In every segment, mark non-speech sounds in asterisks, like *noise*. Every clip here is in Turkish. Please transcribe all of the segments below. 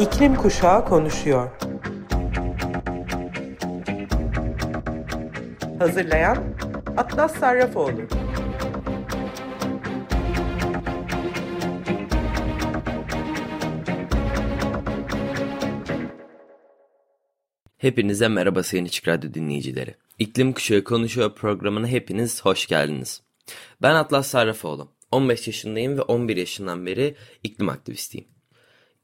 İklim Kuşağı konuşuyor. Hazırlayan Atlas Sarrafoğlu. Hepinize merhaba Sayın Açık Radyo dinleyicileri. İklim Kuşağı Konuşuyor programına hepiniz hoş geldiniz. Ben Atlas Sarrafoğlu. 15 yaşındayım ve 11 yaşından beri iklim aktivistiyim.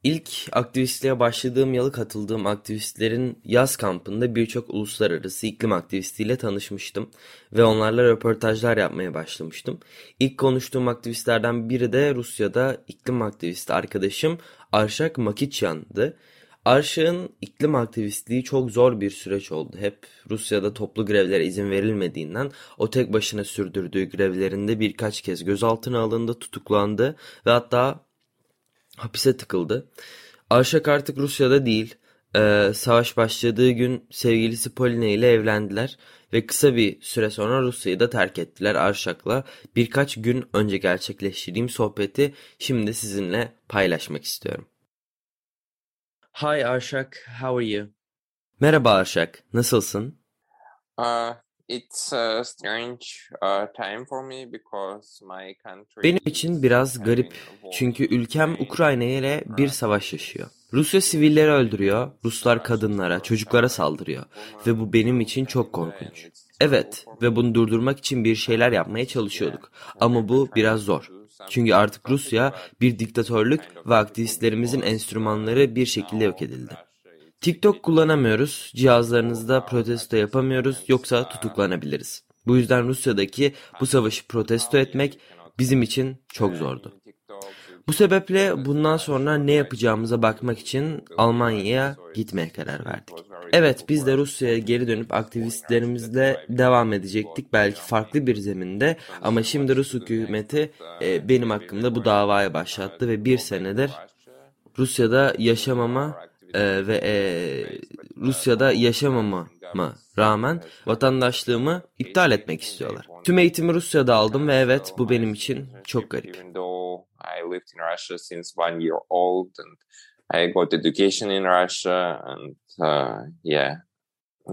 İlk aktivistliğe başladığım yılı katıldığım aktivistlerin yaz kampında birçok uluslararası iklim aktivistiyle tanışmıştım ve onlarla röportajlar yapmaya başlamıştım. İlk konuştuğum aktivistlerden biri de Rusya'da iklim aktivisti arkadaşım Arşak Makiçyan'dı. Arşak'ın iklim aktivistliği çok zor bir süreç oldu. Hep Rusya'da toplu grevlere izin verilmediğinden o tek başına sürdürdüğü grevlerinde birkaç kez gözaltına alındı, tutuklandı ve hatta hapise tıkıldı. Arşak artık Rusya'da değil. Ee, savaş başladığı gün sevgilisi Poline ile evlendiler ve kısa bir süre sonra Rusya'yı da terk ettiler Arşak'la. Birkaç gün önce gerçekleştirdiğim sohbeti şimdi sizinle paylaşmak istiyorum. Hi Arşak, how are you? Merhaba Arşak, nasılsın? Uh, it's a strange uh, time for me because my country Benim için biraz garip çünkü ülkem Ukrayna ile bir savaş yaşıyor. Rusya sivilleri öldürüyor, Ruslar kadınlara, çocuklara saldırıyor ve bu benim için çok korkunç. Evet ve bunu durdurmak için bir şeyler yapmaya çalışıyorduk ama bu biraz zor. Çünkü artık Rusya bir diktatörlük ve aktivistlerimizin enstrümanları bir şekilde yok edildi. TikTok kullanamıyoruz, cihazlarınızda protesto yapamıyoruz yoksa tutuklanabiliriz. Bu yüzden Rusya'daki bu savaşı protesto etmek bizim için çok zordu. Bu sebeple bundan sonra ne yapacağımıza bakmak için Almanya'ya gitmeye karar verdik. Evet biz de Rusya'ya geri dönüp aktivistlerimizle devam edecektik belki farklı bir zeminde ama şimdi Rus hükümeti e, benim hakkımda bu davaya başlattı ve bir senedir Rusya'da yaşamama e, ve e, Rusya'da yaşamama rağmen vatandaşlığımı iptal etmek istiyorlar. Tüm eğitimi Rusya'da aldım ve evet bu benim için çok garip. I got education in Russia and uh, yeah,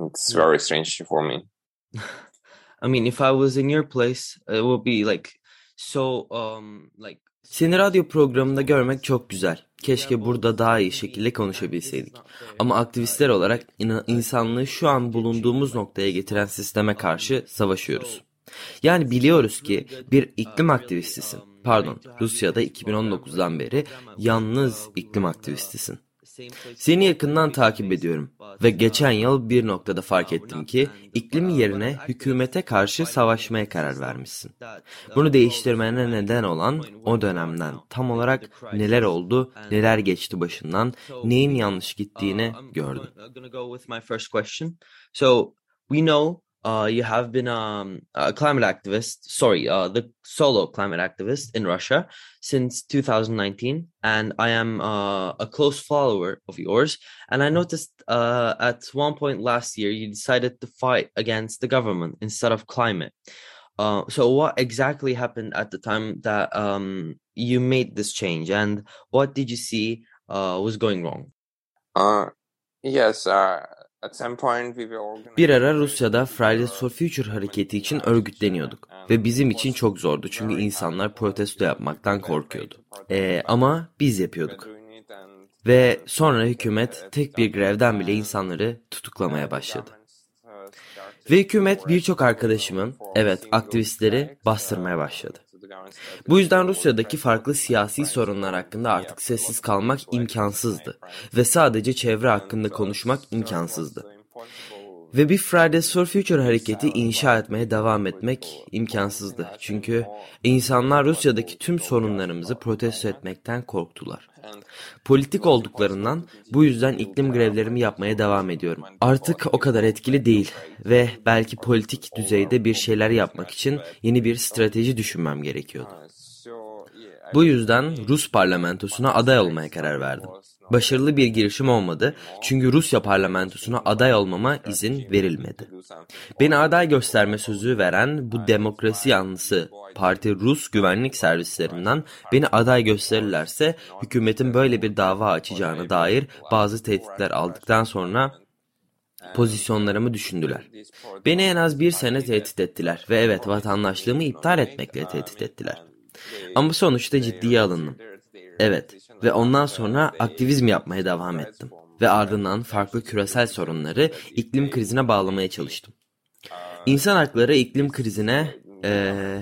it's very strange for me. *laughs* I mean, if I was in your place, it would be like so um like seni radyo programında görmek çok güzel. Keşke burada daha iyi şekilde konuşabilseydik. Ama aktivistler olarak insanlığı şu an bulunduğumuz noktaya getiren sisteme karşı savaşıyoruz. Yani biliyoruz ki bir iklim aktivistisin. Pardon, Rusya'da 2019'dan beri yalnız iklim aktivistisin. Seni yakından takip ediyorum ve geçen yıl bir noktada fark ettim ki iklim yerine hükümete karşı savaşmaya karar vermişsin. Bunu değiştirmene neden olan o dönemden tam olarak neler oldu, neler geçti başından, neyin yanlış gittiğini gördüm. So we know uh, you have been um, a climate activist, sorry, uh, the solo climate activist in Russia since 2019, and I am uh, a close follower of yours. And I noticed uh, at one point last year you decided to fight against the government instead of climate. Uh, so, what exactly happened at the time that um, you made this change, and what did you see uh, was going wrong? Uh, yes, uh, Bir ara Rusya'da Fridays for Future hareketi için örgütleniyorduk ve bizim için çok zordu çünkü insanlar protesto yapmaktan korkuyordu. Ee, ama biz yapıyorduk. Ve sonra hükümet tek bir grevden bile insanları tutuklamaya başladı. Ve hükümet birçok arkadaşımın, evet aktivistleri bastırmaya başladı. Bu yüzden Rusya'daki farklı siyasi sorunlar hakkında artık sessiz kalmak imkansızdı ve sadece çevre hakkında konuşmak imkansızdı. Ve bir Fridays for Future hareketi inşa etmeye devam etmek imkansızdı. Çünkü insanlar Rusya'daki tüm sorunlarımızı protesto etmekten korktular. Politik olduklarından bu yüzden iklim grevlerimi yapmaya devam ediyorum. Artık o kadar etkili değil ve belki politik düzeyde bir şeyler yapmak için yeni bir strateji düşünmem gerekiyordu. Bu yüzden Rus parlamentosuna aday olmaya karar verdim. Başarılı bir girişim olmadı çünkü Rusya parlamentosuna aday olmama izin verilmedi. Beni aday gösterme sözü veren bu demokrasi yanlısı parti Rus güvenlik servislerinden beni aday gösterirlerse hükümetin böyle bir dava açacağına dair bazı tehditler aldıktan sonra pozisyonlarımı düşündüler. Beni en az bir sene tehdit ettiler ve evet vatandaşlığımı iptal etmekle tehdit ettiler. Ama sonuçta ciddiye alındım. Evet ve ondan sonra aktivizm yapmaya devam ettim. Ve ardından farklı küresel sorunları iklim krizine bağlamaya çalıştım. İnsan hakları iklim krizine ee,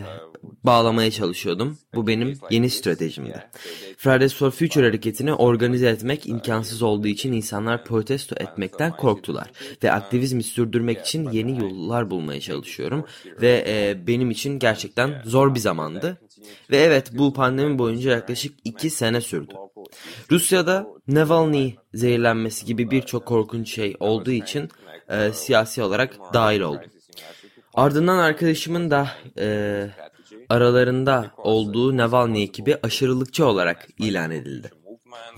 bağlamaya çalışıyordum. Bu benim yeni stratejimdi. Fridays for Future hareketini organize etmek imkansız olduğu için insanlar protesto etmekten korktular. Ve aktivizmi sürdürmek için yeni yollar bulmaya çalışıyorum. Ve e, benim için gerçekten zor bir zamandı. Ve evet bu pandemi boyunca yaklaşık iki sene sürdü. Rusya'da Navalny zehirlenmesi gibi birçok korkunç şey olduğu için e, siyasi olarak dahil oldum. Ardından arkadaşımın da e, aralarında olduğu Navalny ekibi aşırılıkçı olarak ilan edildi.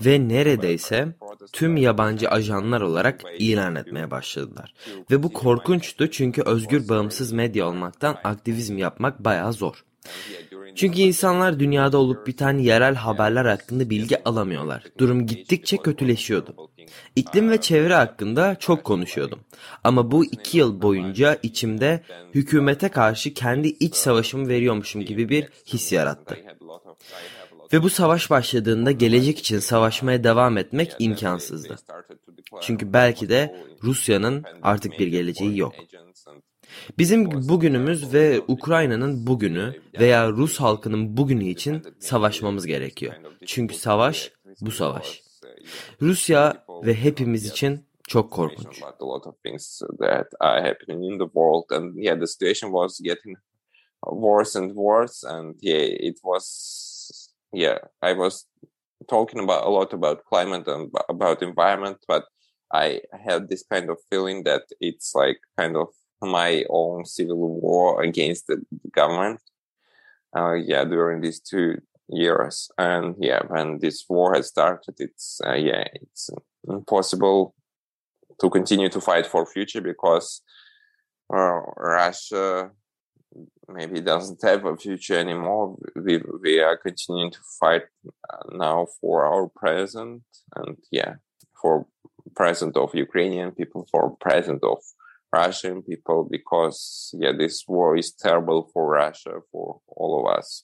Ve neredeyse tüm yabancı ajanlar olarak ilan etmeye başladılar. Ve bu korkunçtu çünkü özgür bağımsız medya olmaktan aktivizm yapmak bayağı zor. Çünkü insanlar dünyada olup biten yerel haberler hakkında bilgi alamıyorlar. Durum gittikçe kötüleşiyordu. İklim ve çevre hakkında çok konuşuyordum. Ama bu iki yıl boyunca içimde hükümete karşı kendi iç savaşımı veriyormuşum gibi bir his yarattı. Ve bu savaş başladığında gelecek için savaşmaya devam etmek imkansızdı. Çünkü belki de Rusya'nın artık bir geleceği yok. Bizim bugünümüz ve Ukrayna'nın bugünü veya Rus halkının bugünü için savaşmamız gerekiyor. Çünkü savaş bu savaş. Rusya ve hepimiz için çok korkunç. worse and worse and yeah it was yeah i was talking about a lot about climate and about environment but i had this kind of feeling that it's like kind of my own civil war against the government. Uh, yeah, during these two years, and yeah, when this war has started, it's uh, yeah, it's impossible to continue to fight for future because uh, Russia maybe doesn't have a future anymore. We we are continuing to fight now for our present, and yeah, for present of Ukrainian people, for present of Russian people because yeah this war is terrible for Russia for all of us.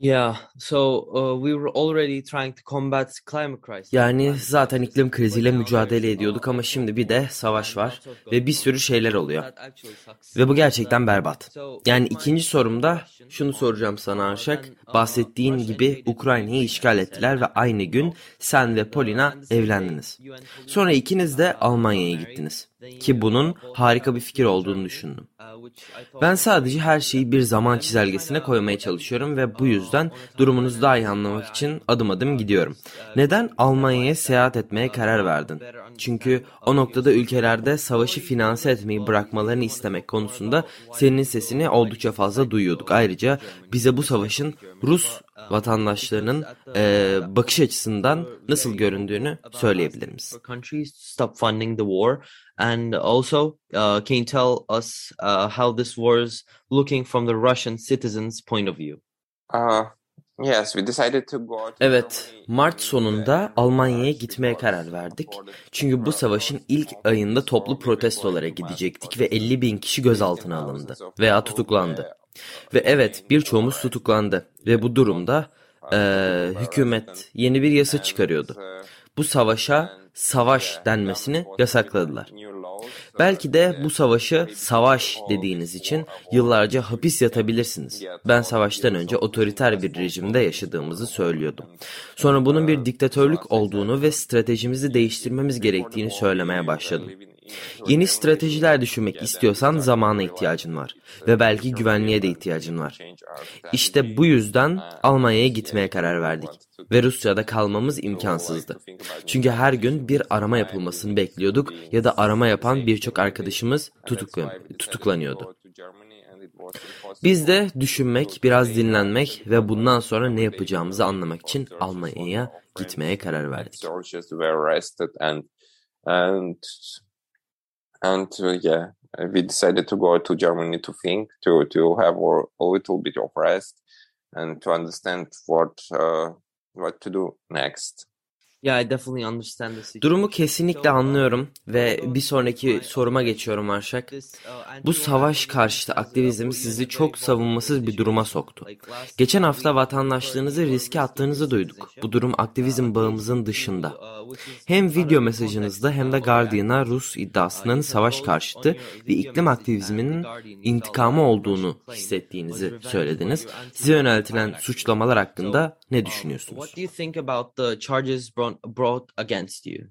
Yeah, so uh, we were already trying to combat climate crisis. Yani zaten iklim kriziyle mücadele ediyorduk ama şimdi bir de savaş var ve bir sürü şeyler oluyor. Ve bu gerçekten berbat. Yani ikinci sorumda şunu soracağım sana Arşak. Bahsettiğin gibi Ukrayna'yı işgal ettiler ve aynı gün sen ve Polina evlendiniz. Sonra ikiniz de Almanya'ya gittiniz. Ki bunun harika bir fikir olduğunu düşündüm. Ben sadece her şeyi bir zaman çizelgesine koymaya çalışıyorum ve bu yüzden durumunuzu daha iyi anlamak için adım adım gidiyorum. Neden Almanya'ya seyahat etmeye karar verdin? Çünkü o noktada ülkelerde savaşı finanse etmeyi bırakmalarını istemek konusunda senin sesini oldukça fazla duyuyorduk. Ayrıca bize bu savaşın Rus vatandaşlarının e, bakış açısından nasıl göründüğünü söyleyebilir misin? And also uh, can you tell us uh, how this war is looking from the Russian citizens' point of view? Uh, Evet, Mart sonunda Almanya'ya gitmeye karar verdik. Çünkü bu savaşın ilk ayında toplu protestolara gidecektik ve 50 bin kişi gözaltına alındı veya tutuklandı. Ve evet birçoğumuz tutuklandı ve bu durumda e, hükümet yeni bir yasa çıkarıyordu. Bu savaşa savaş denmesini yasakladılar. Belki de bu savaşı savaş dediğiniz için yıllarca hapis yatabilirsiniz. Ben savaştan önce otoriter bir rejimde yaşadığımızı söylüyordum. Sonra bunun bir diktatörlük olduğunu ve stratejimizi değiştirmemiz gerektiğini söylemeye başladım. Yeni stratejiler düşünmek istiyorsan zamana ihtiyacın var ve belki güvenliğe de ihtiyacın var. İşte bu yüzden Almanya'ya gitmeye karar verdik ve Rusya'da kalmamız imkansızdı. Çünkü her gün bir arama yapılmasını bekliyorduk ya da arama yapan birçok arkadaşımız tutuklan tutuklanıyordu. Biz de düşünmek, biraz dinlenmek ve bundan sonra ne yapacağımızı anlamak için Almanya'ya gitmeye karar verdik. And yeah we decided to go to germany to think to to have a, a little bit of rest and to understand what uh, what to do next Yeah, I definitely understand the situation. Durumu kesinlikle anlıyorum ve bir sonraki soruma geçiyorum Arşak. Bu savaş karşıtı aktivizm sizi çok savunmasız bir duruma soktu. Geçen hafta vatandaşlığınızı riske attığınızı duyduk. Bu durum aktivizm bağımızın dışında. Hem video mesajınızda hem de Guardian'a Rus iddiasının savaş karşıtı ve iklim aktivizminin intikamı olduğunu hissettiğinizi söylediniz. Size yöneltilen suçlamalar hakkında ne düşünüyorsunuz? What do you think about the charges brought, brought against you?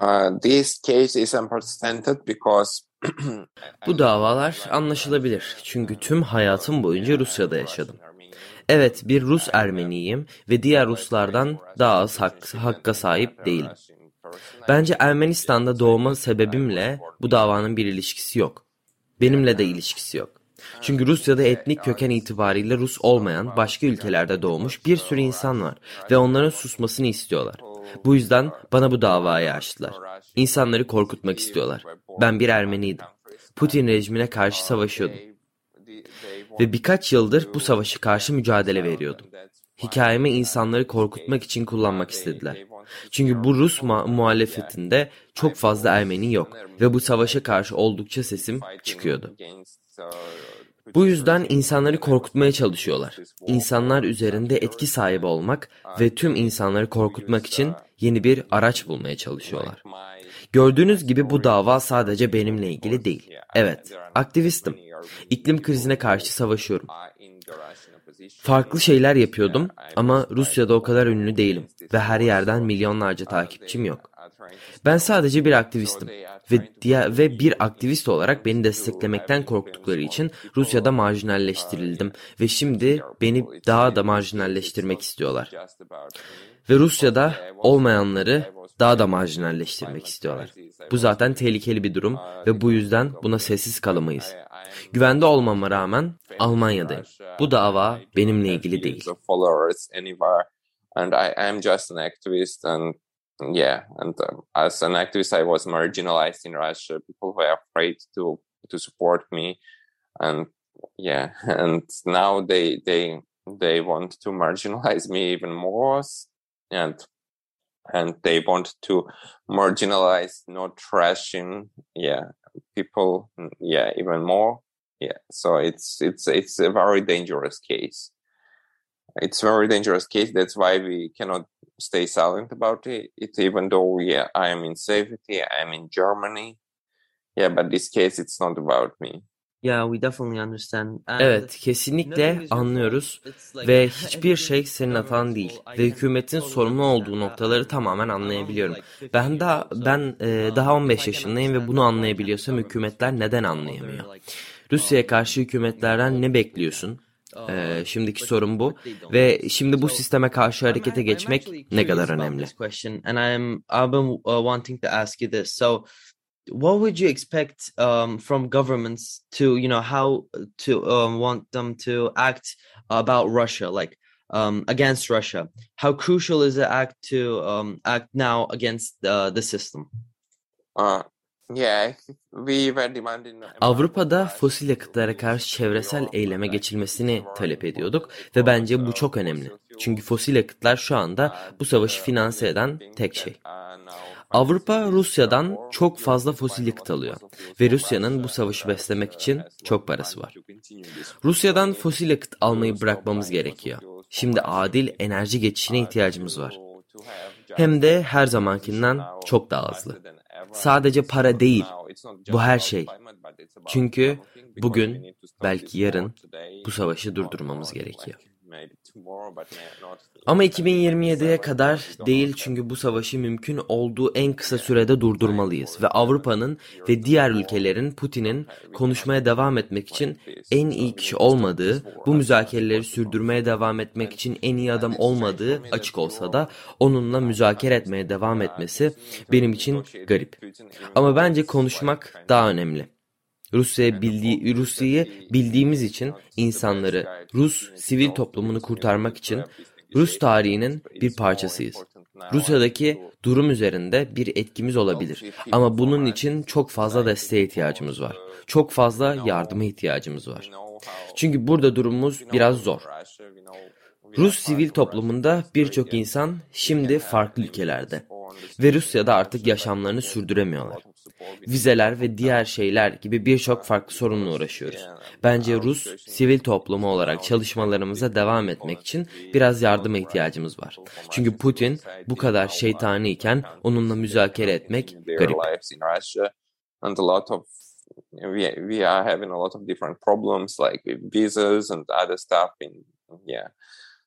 uh, this case is unprecedented because Bu davalar anlaşılabilir çünkü tüm hayatım boyunca Rusya'da yaşadım. Evet bir Rus Ermeniyim ve diğer Ruslardan daha az hak, hakka sahip değilim. Bence Ermenistan'da doğma sebebimle bu davanın bir ilişkisi yok. Benimle de ilişkisi yok. Çünkü Rusya'da etnik köken itibariyle Rus olmayan başka ülkelerde doğmuş bir sürü insan var ve onların susmasını istiyorlar. Bu yüzden bana bu davayı açtılar. İnsanları korkutmak istiyorlar. Ben bir Ermeniydim. Putin rejimine karşı savaşıyordum. Ve birkaç yıldır bu savaşı karşı mücadele veriyordum. Hikayemi insanları korkutmak için kullanmak istediler. Çünkü bu Rus mu- muhalefetinde çok fazla Ermeni yok ve bu savaşa karşı oldukça sesim çıkıyordu. Bu yüzden insanları korkutmaya çalışıyorlar. İnsanlar üzerinde etki sahibi olmak ve tüm insanları korkutmak için yeni bir araç bulmaya çalışıyorlar. Gördüğünüz gibi bu dava sadece benimle ilgili değil. Evet, aktivistim. İklim krizine karşı savaşıyorum. Farklı şeyler yapıyordum ama Rusya'da o kadar ünlü değilim ve her yerden milyonlarca takipçim yok. Ben sadece bir aktivistim ve diğer ve bir aktivist olarak beni desteklemekten korktukları için Rusya'da marjinalleştirildim ve şimdi beni daha da marjinalleştirmek istiyorlar. Ve Rusya'da olmayanları daha da marjinalleştirmek istiyorlar. Bu zaten tehlikeli bir durum ve bu yüzden buna sessiz kalamayız. Güvende olmama rağmen Almanya'dayım. Bu dava benimle ilgili değil. and I am just an activist and yeah and um, as an activist I was marginalized in Russia. People were afraid to to support me and yeah *laughs* and now they they they want to marginalize me even more and and they want to marginalize not trashing yeah people yeah even more. Yeah so it's it's it's a very dangerous case. It's a very dangerous case. That's why we cannot stay silent about it, it even though yeah i am in safety i'm in germany yeah but this case it's not about me Yeah, we definitely understand. And Evet, kesinlikle anlıyoruz ve hiçbir şey senin hatan değil ve hükümetin sorumlu olduğu noktaları tamamen anlayabiliyorum. Ben daha ben e, daha 15 yaşındayım ve bunu anlayabiliyorsam hükümetler neden anlayamıyor? Rusya'ya karşı hükümetlerden ne bekliyorsun? Ee, şimdiki sorun bu ve şimdi bu sisteme karşı harekete geçmek ne kadar önemli? Uh, what would you expect um, from governments to you know how to um, want them to act about Russia, like um, against Russia? How crucial is it act to um, act now against uh, the system? uh Avrupa'da fosil yakıtlara karşı çevresel eyleme geçilmesini talep ediyorduk ve bence bu çok önemli. Çünkü fosil yakıtlar şu anda bu savaşı finanse eden tek şey. Avrupa Rusya'dan çok fazla fosil yakıt alıyor ve Rusya'nın bu savaşı beslemek için çok parası var. Rusya'dan fosil yakıt almayı bırakmamız gerekiyor. Şimdi adil enerji geçişine ihtiyacımız var. Hem de her zamankinden çok daha hızlı. Sadece para değil, bu her şey. Çünkü bugün, belki yarın bu savaşı durdurmamız gerekiyor. Ama 2027'ye kadar değil çünkü bu savaşı mümkün olduğu en kısa sürede durdurmalıyız ve Avrupa'nın ve diğer ülkelerin Putin'in konuşmaya devam etmek için en iyi kişi olmadığı, bu müzakereleri sürdürmeye devam etmek için en iyi adam olmadığı açık olsa da onunla müzakere etmeye devam etmesi benim için garip. Ama bence konuşmak daha önemli. Rusya bildiği Rusya'yı bildiğimiz için insanları, Rus sivil toplumunu kurtarmak için Rus tarihinin bir parçasıyız. Rusya'daki durum üzerinde bir etkimiz olabilir. Ama bunun için çok fazla desteğe ihtiyacımız var. Çok fazla yardıma ihtiyacımız var. Çünkü burada durumumuz biraz zor. Rus sivil toplumunda birçok insan şimdi farklı ülkelerde ve Rusya'da artık yaşamlarını sürdüremiyorlar. Vizeler ve diğer şeyler gibi birçok farklı sorunla uğraşıyoruz. Bence Rus sivil toplumu olarak çalışmalarımıza devam etmek için biraz yardıma ihtiyacımız var. Çünkü Putin bu kadar şeytani iken onunla müzakere etmek garip. we are having a lot of different problems like visas and other stuff in yeah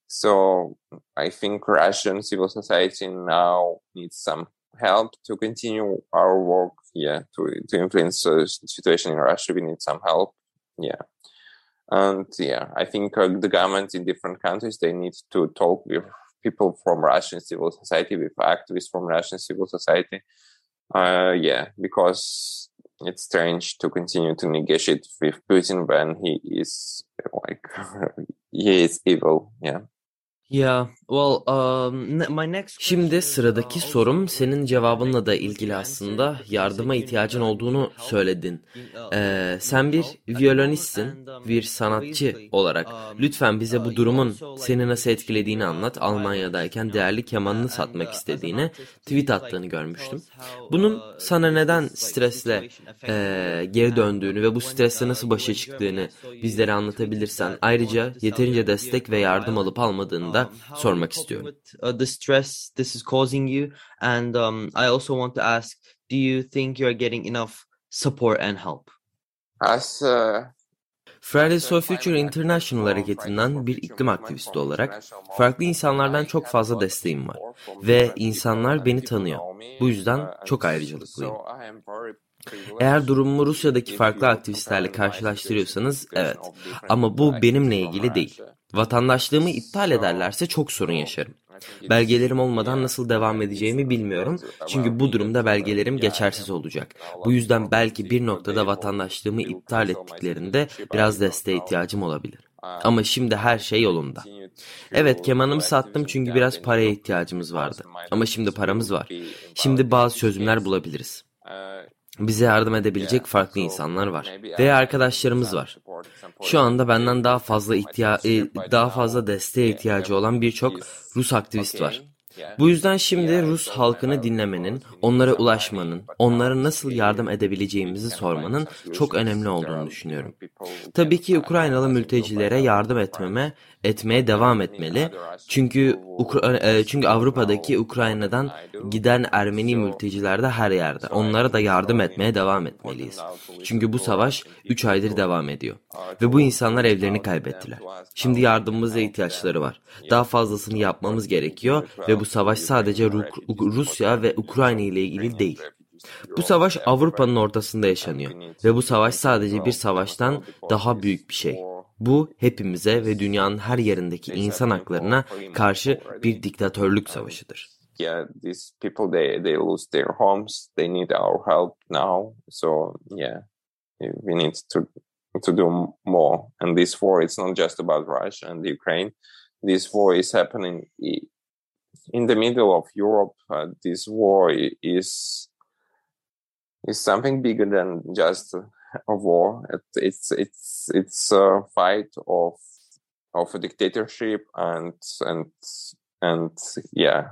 so i think russian civil society now needs some help to continue our work yeah to to influence the situation in russia. We need some help yeah. And yeah i think uh, the government in different countries they need to talk with people from russian civil society with activists from russian civil society uh, yeah because it's strange to continue to negotiate with putin when he is like *laughs* he is evil yeah Şimdi sıradaki sorum senin cevabınla da ilgili aslında yardıma ihtiyacın olduğunu söyledin. Ee, sen bir violonistsin, bir sanatçı olarak. Lütfen bize bu durumun seni nasıl etkilediğini anlat. Almanya'dayken değerli kemanını satmak istediğini tweet attığını görmüştüm. Bunun sana neden stresle e, geri döndüğünü ve bu stresle nasıl başa çıktığını bizlere anlatabilirsen. Ayrıca yeterince destek ve yardım alıp almadığını da sormak istiyorum. uh, the stress this is causing you and um, I also want to ask do you think you're getting enough support and help as uh, Fridays for Future International hareketinden bir iklim aktivisti olarak farklı insanlardan çok fazla desteğim var ve insanlar beni tanıyor. Bu yüzden çok ayrıcalıklıyım. Eğer durumumu Rusya'daki farklı aktivistlerle karşılaştırıyorsanız evet ama bu benimle ilgili değil. Vatandaşlığımı iptal ederlerse çok sorun yaşarım. Belgelerim olmadan nasıl devam edeceğimi bilmiyorum. Çünkü bu durumda belgelerim geçersiz olacak. Bu yüzden belki bir noktada vatandaşlığımı iptal ettiklerinde biraz desteğe ihtiyacım olabilir. Ama şimdi her şey yolunda. Evet kemanımı sattım çünkü biraz paraya ihtiyacımız vardı. Ama şimdi paramız var. Şimdi bazı çözümler bulabiliriz. Bize yardım edebilecek farklı insanlar var veya arkadaşlarımız var. Şu anda benden daha fazla ihtiya e, daha fazla desteğe ihtiyacı olan birçok Rus aktivist var. Bu yüzden şimdi Rus halkını dinlemenin, onlara ulaşmanın, onlara nasıl yardım edebileceğimizi sormanın çok önemli olduğunu düşünüyorum. Tabii ki Ukraynalı mültecilere yardım etmeme, etmeye devam etmeli. Çünkü Ukra e, çünkü Avrupa'daki Ukrayna'dan giden Ermeni mülteciler de her yerde. Onlara da yardım etmeye devam etmeliyiz. Çünkü bu savaş 3 aydır devam ediyor. Ve bu insanlar evlerini kaybettiler. Şimdi yardımımıza ihtiyaçları var. Daha fazlasını yapmamız gerekiyor ve bu savaş sadece Ru- Rusya ve Ukrayna ile ilgili değil. Bu savaş Avrupa'nın ortasında yaşanıyor ve bu savaş sadece bir savaştan daha büyük bir şey. Bu hepimize ve dünyanın her yerindeki insan haklarına karşı bir diktatörlük savaşıdır. yeah these people they they lose their homes they need our help now. So yeah we need to to do more. And this war it's not just about russia and ukraine. This war is happening in the middle of europe. Uh, this war is is something bigger than just *laughs* a war. It, it's it's it's a fight of of a dictatorship and and and yeah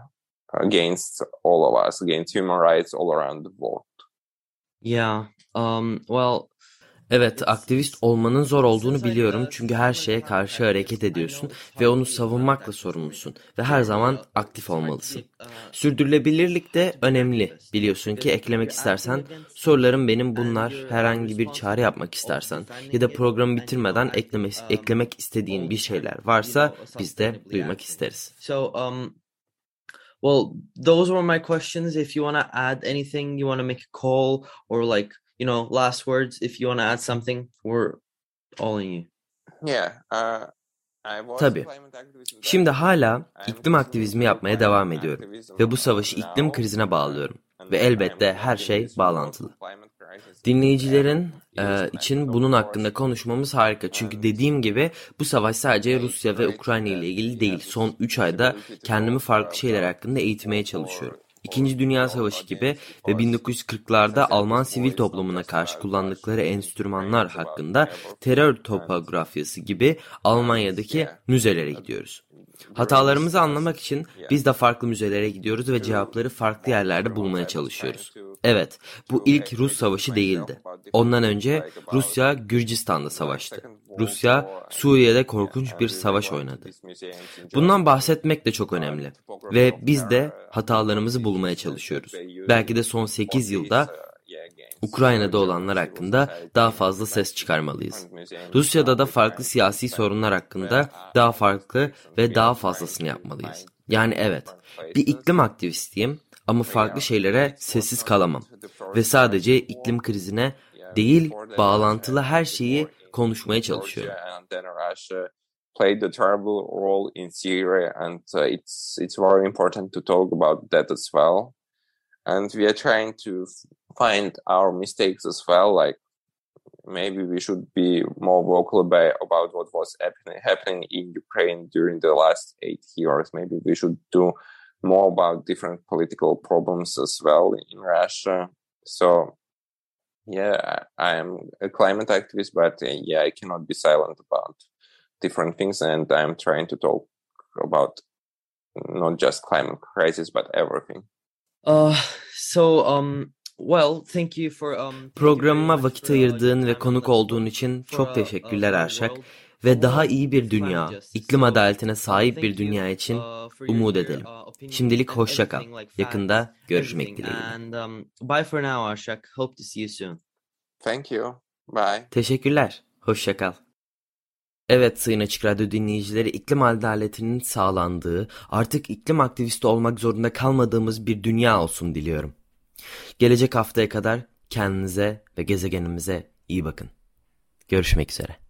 against all of us, against human rights all around the world. Yeah. Um. Well. Evet, aktivist olmanın zor olduğunu biliyorum çünkü her şeye karşı hareket ediyorsun ve onu savunmakla sorumlusun ve her zaman aktif olmalısın. Sürdürülebilirlik de önemli. Biliyorsun ki eklemek istersen sorularım benim bunlar herhangi bir çare yapmak istersen ya da programı bitirmeden ekleme, eklemek istediğin bir şeyler varsa biz de duymak isteriz. So um well those were my questions if you want to add anything you want to make a call or like you know, last words if you want to add something. We're all in you. Yeah. Uh, Tabii. Şimdi hala iklim aktivizmi yapmaya devam ediyorum ve bu savaşı iklim krizine bağlıyorum ve elbette her şey bağlantılı. Dinleyicilerin e, için bunun hakkında konuşmamız harika. Çünkü dediğim gibi bu savaş sadece Rusya ve Ukrayna ile ilgili değil. Son 3 ayda kendimi farklı şeyler hakkında eğitmeye çalışıyorum. İkinci Dünya Savaşı gibi ve 1940'larda Alman sivil toplumuna karşı kullandıkları enstrümanlar hakkında terör topografyası gibi Almanya'daki müzelere gidiyoruz. Hatalarımızı anlamak için biz de farklı müzelere gidiyoruz ve cevapları farklı yerlerde bulmaya çalışıyoruz. Evet, bu ilk Rus savaşı değildi. Ondan önce Rusya Gürcistan'da savaştı. Rusya Suriye'de korkunç bir savaş oynadı. Bundan bahsetmek de çok önemli. Ve biz de hatalarımızı bulmaya çalışıyoruz. Belki de son 8 yılda Ukrayna'da olanlar hakkında daha fazla ses çıkarmalıyız. Rusya'da da farklı siyasi sorunlar hakkında daha farklı ve daha fazlasını yapmalıyız. Yani evet, bir iklim aktivistiyim ama farklı şeylere sessiz kalamam. Ve sadece iklim krizine değil, bağlantılı her şeyi konuşmaya çalışıyorum. played a terrible role in Syria, and uh, it's it's very important to talk about that as well. And we are trying to find our mistakes as well. Like maybe we should be more vocal about, what was happening, happening in Ukraine during the last eight years. Maybe we should do more about different political problems as well in Russia. So, yeah, I'm a climate activist, but uh, yeah, I cannot be silent about different things, and I'm trying to talk about not just climate crisis but everything. Uh, so um, well, thank you for um. Programıma vakit ayırdığın ve konuk olduğun için çok teşekkürler Arşak ve daha iyi bir dünya, iklim adaletine sahip bir dünya için umut edelim. Şimdilik hoşça kal. Yakında görüşmek dileğiyle. And um, bye for now, Arshak. Hope to see you soon. Thank you. Bye. Teşekkürler. Hoşça kal. Evet Sayın Açık Radyo dinleyicileri iklim adaletinin sağlandığı, artık iklim aktivisti olmak zorunda kalmadığımız bir dünya olsun diliyorum. Gelecek haftaya kadar kendinize ve gezegenimize iyi bakın. Görüşmek üzere.